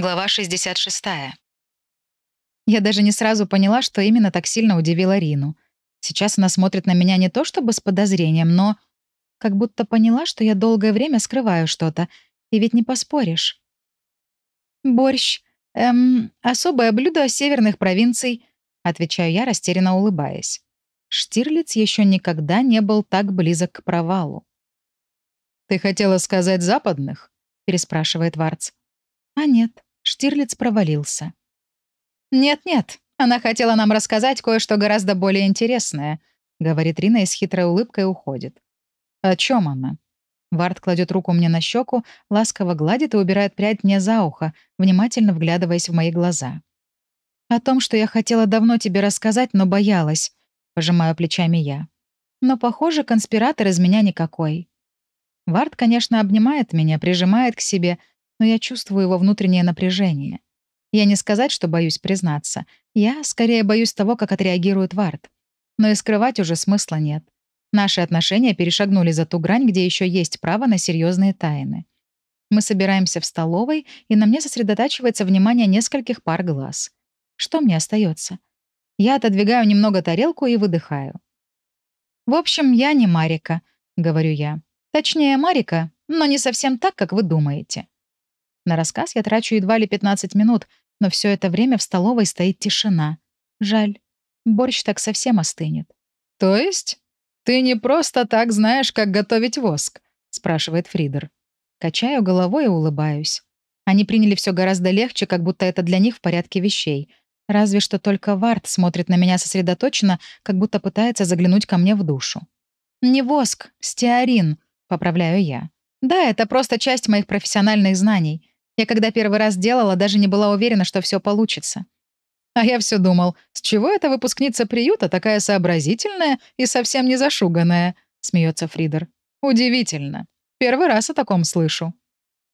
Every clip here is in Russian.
Глава 66. Я даже не сразу поняла, что именно так сильно удивила Рину. Сейчас она смотрит на меня не то чтобы с подозрением, но как будто поняла, что я долгое время скрываю что-то, и ведь не поспоришь. «Борщ. Эм, особое блюдо северных провинций», — отвечаю я, растерянно улыбаясь. Штирлиц еще никогда не был так близок к провалу. «Ты хотела сказать западных?» — переспрашивает Варц. «А нет, Штирлиц провалился. «Нет-нет, она хотела нам рассказать кое-что гораздо более интересное», — говорит Рина и с хитрой улыбкой уходит. «О чем она?» Вард кладет руку мне на щеку, ласково гладит и убирает прядь мне за ухо, внимательно вглядываясь в мои глаза. «О том, что я хотела давно тебе рассказать, но боялась», — пожимаю плечами я. «Но, похоже, конспиратор из меня никакой». Вард, конечно, обнимает меня, прижимает к себе, но я чувствую его внутреннее напряжение. Я не сказать, что боюсь признаться. Я скорее боюсь того, как отреагирует Вард. Но и скрывать уже смысла нет. Наши отношения перешагнули за ту грань, где еще есть право на серьезные тайны. Мы собираемся в столовой, и на мне сосредотачивается внимание нескольких пар глаз. Что мне остается? Я отодвигаю немного тарелку и выдыхаю. «В общем, я не Марика», — говорю я. «Точнее, Марика, но не совсем так, как вы думаете. На рассказ я трачу едва ли 15 минут, но все это время в столовой стоит тишина. Жаль. Борщ так совсем остынет. «То есть? Ты не просто так знаешь, как готовить воск?» — спрашивает Фридер. Качаю головой и улыбаюсь. Они приняли все гораздо легче, как будто это для них в порядке вещей. Разве что только Варт смотрит на меня сосредоточенно, как будто пытается заглянуть ко мне в душу. «Не воск, стеарин», — поправляю я. «Да, это просто часть моих профессиональных знаний. Я когда первый раз делала, даже не была уверена, что все получится. А я все думал, с чего эта выпускница приюта такая сообразительная и совсем не зашуганная, смеется Фридер. Удивительно. Первый раз о таком слышу.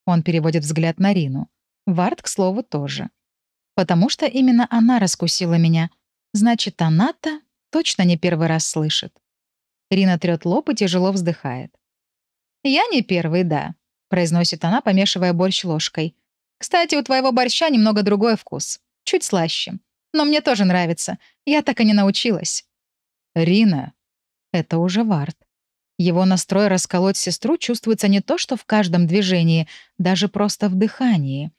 Он переводит взгляд на Рину. Вард, к слову, тоже. Потому что именно она раскусила меня. Значит, она-то точно не первый раз слышит. Рина трёт лоб и тяжело вздыхает. «Я не первый, да произносит она, помешивая борщ ложкой. «Кстати, у твоего борща немного другой вкус. Чуть слаще. Но мне тоже нравится. Я так и не научилась». «Рина». Это уже Вард. Его настрой расколоть сестру чувствуется не то, что в каждом движении, даже просто в дыхании.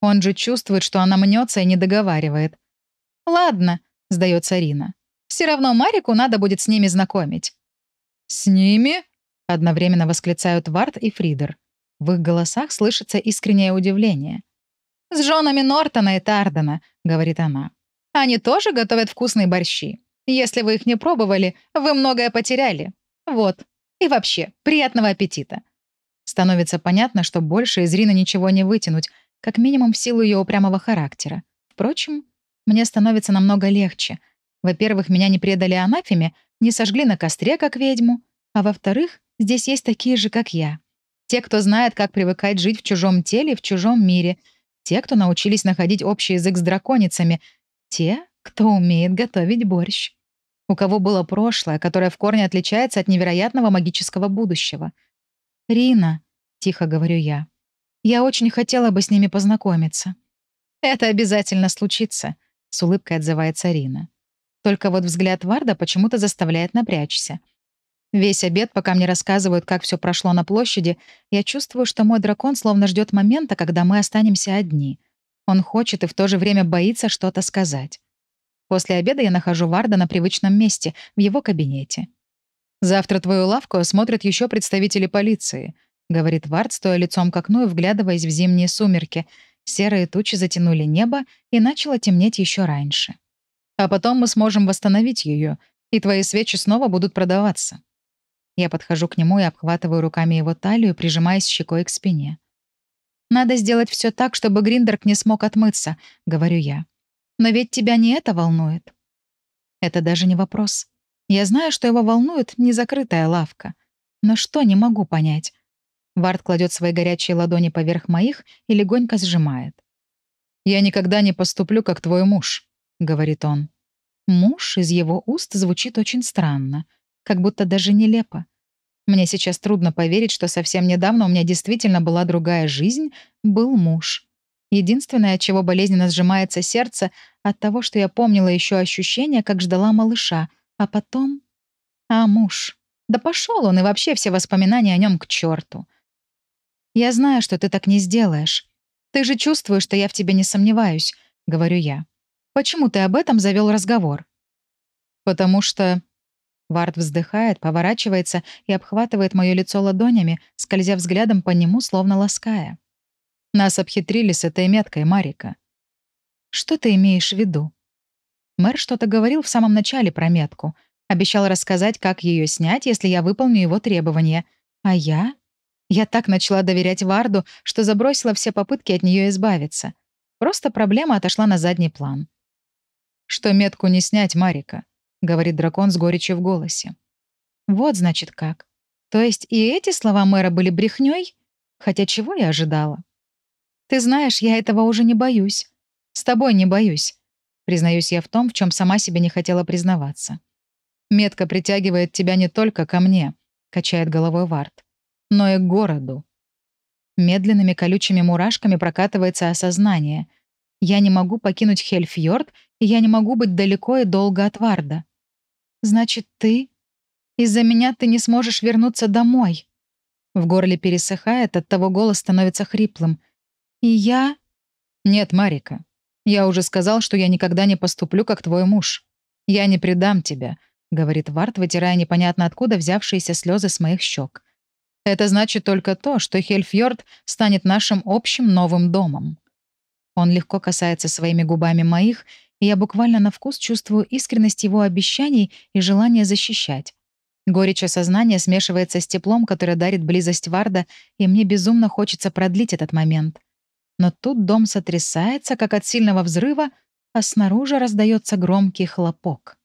Он же чувствует, что она мнется и не договаривает. «Ладно», — сдается Рина. «Все равно Марику надо будет с ними знакомить». «С ними?» — одновременно восклицают Вард и Фридер. В их голосах слышится искреннее удивление. «С женами Нортона и Тардена», — говорит она. «Они тоже готовят вкусные борщи. Если вы их не пробовали, вы многое потеряли. Вот. И вообще, приятного аппетита». Становится понятно, что больше из Рины ничего не вытянуть, как минимум в силу ее упрямого характера. Впрочем, мне становится намного легче. Во-первых, меня не предали анафеме, не сожгли на костре, как ведьму. А во-вторых, здесь есть такие же, как я. Те, кто знает, как привыкать жить в чужом теле, в чужом мире. Те, кто научились находить общий язык с драконицами. Те, кто умеет готовить борщ. У кого было прошлое, которое в корне отличается от невероятного магического будущего. «Рина», — тихо говорю я, — «я очень хотела бы с ними познакомиться». «Это обязательно случится», — с улыбкой отзывается Рина. Только вот взгляд Варда почему-то заставляет напрячься. Весь обед, пока мне рассказывают, как все прошло на площади, я чувствую, что мой дракон словно ждет момента, когда мы останемся одни. Он хочет и в то же время боится что-то сказать. После обеда я нахожу Варда на привычном месте, в его кабинете. «Завтра твою лавку осмотрят еще представители полиции», — говорит Вард, стоя лицом к окну и вглядываясь в зимние сумерки. Серые тучи затянули небо, и начало темнеть еще раньше. «А потом мы сможем восстановить ее, и твои свечи снова будут продаваться». Я подхожу к нему и обхватываю руками его талию, прижимаясь щекой к спине. «Надо сделать все так, чтобы Гриндерк не смог отмыться», — говорю я. «Но ведь тебя не это волнует». Это даже не вопрос. Я знаю, что его волнует незакрытая лавка. Но что, не могу понять. Вард кладет свои горячие ладони поверх моих и легонько сжимает. «Я никогда не поступлю, как твой муж», — говорит он. Муж из его уст звучит очень странно, как будто даже нелепо. Мне сейчас трудно поверить, что совсем недавно у меня действительно была другая жизнь, был муж. Единственное, от чего болезненно сжимается сердце, от того, что я помнила еще ощущение, как ждала малыша, а потом... А муж. Да пошел он, и вообще все воспоминания о нем к черту. «Я знаю, что ты так не сделаешь. Ты же чувствуешь, что я в тебе не сомневаюсь», — говорю я. «Почему ты об этом завел разговор?» «Потому что...» Вард вздыхает, поворачивается и обхватывает мое лицо ладонями, скользя взглядом по нему, словно лаская. Нас обхитрили с этой меткой, Марика. Что ты имеешь в виду? Мэр что-то говорил в самом начале про метку. Обещал рассказать, как ее снять, если я выполню его требования. А я? Я так начала доверять Варду, что забросила все попытки от нее избавиться. Просто проблема отошла на задний план. «Что метку не снять, Марика», — говорит дракон с горечью в голосе. «Вот, значит, как. То есть и эти слова мэра были брехней? Хотя чего я ожидала?» «Ты знаешь, я этого уже не боюсь. С тобой не боюсь», — признаюсь я в том, в чем сама себе не хотела признаваться. «Метка притягивает тебя не только ко мне», — качает головой Варт но и к городу. Медленными колючими мурашками прокатывается осознание. Я не могу покинуть Хельфьорд, и я не могу быть далеко и долго от Варда. Значит, ты? Из-за меня ты не сможешь вернуться домой. В горле пересыхает, от того голос становится хриплым. И я... Нет, Марика. Я уже сказал, что я никогда не поступлю, как твой муж. Я не предам тебя, — говорит Вард, вытирая непонятно откуда взявшиеся слезы с моих щек. Это значит только то, что Хельфьорд станет нашим общим новым домом. Он легко касается своими губами моих, я буквально на вкус чувствую искренность его обещаний и желание защищать. Горечь осознания смешивается с теплом, которое дарит близость Варда, и мне безумно хочется продлить этот момент. Но тут дом сотрясается, как от сильного взрыва, а снаружи раздается громкий хлопок.